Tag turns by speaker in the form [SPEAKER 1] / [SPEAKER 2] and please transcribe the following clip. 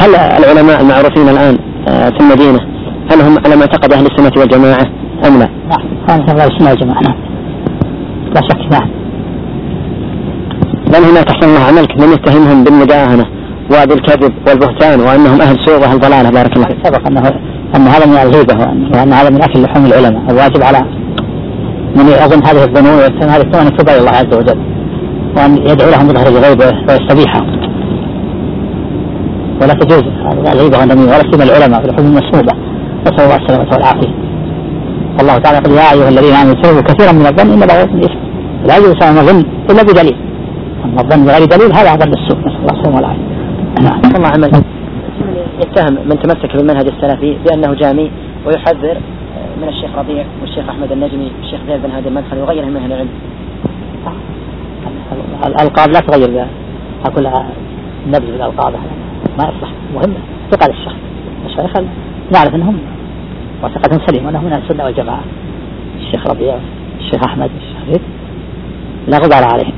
[SPEAKER 1] هل العلماء المعروفين الآن آه، في المدينة هل هم على معتقد أهل السنة والجماعة أم لا؟
[SPEAKER 2] نعم هم أهل السنة والجماعة نعم. لا شك نعم.
[SPEAKER 1] لأن هناك أحسن الله عملك؟ من يتهمهم بالمداهنة وبالكذب والبهتان وأنهم أهل سوء وأهل ضلالة؟ بارك الله
[SPEAKER 2] سبق أنه أن هذا من الغيبة وأن هذا من أكل لحوم العلماء. الواجب على من يظن هذه الظنون ويتهم هذه الظنون يتوب إلى الله عز وجل وأن يدعو لهم بظهر الغيبة ويستبيحهم. ولا تجوز الغيبة والنميمة ولا سيما العلماء في الحكم المسمومة نسأل الله السلامة والعافية. الله تعالى يقول يا أيها الذين آمنوا اجتنبوا كثيرا من الظن إن بعض الإثم. لا يجوز أن نظن إلا بدليل. أما الظن بغير دليل هذا ظن السوء. نسأل الله السلامة والعافية.
[SPEAKER 1] نعم. الله عمل يتهم من تمسك بالمنهج السلفي بأنه جامي ويحذر من الشيخ ربيع والشيخ أحمد النجمي والشيخ زيد بن هادي المدخل وغيرهم من أهل العلم.
[SPEAKER 2] الألقاب لا تغير بها. أقول نبذ بالألقاب ما يصلح مهمة ثقة للشيخ المشايخ نعرف أنهم وثقة سليمة أنهم من السنة والجماعة. الشيخ ربيع الشيخ أحمد الشيخ لا غبار عليهم.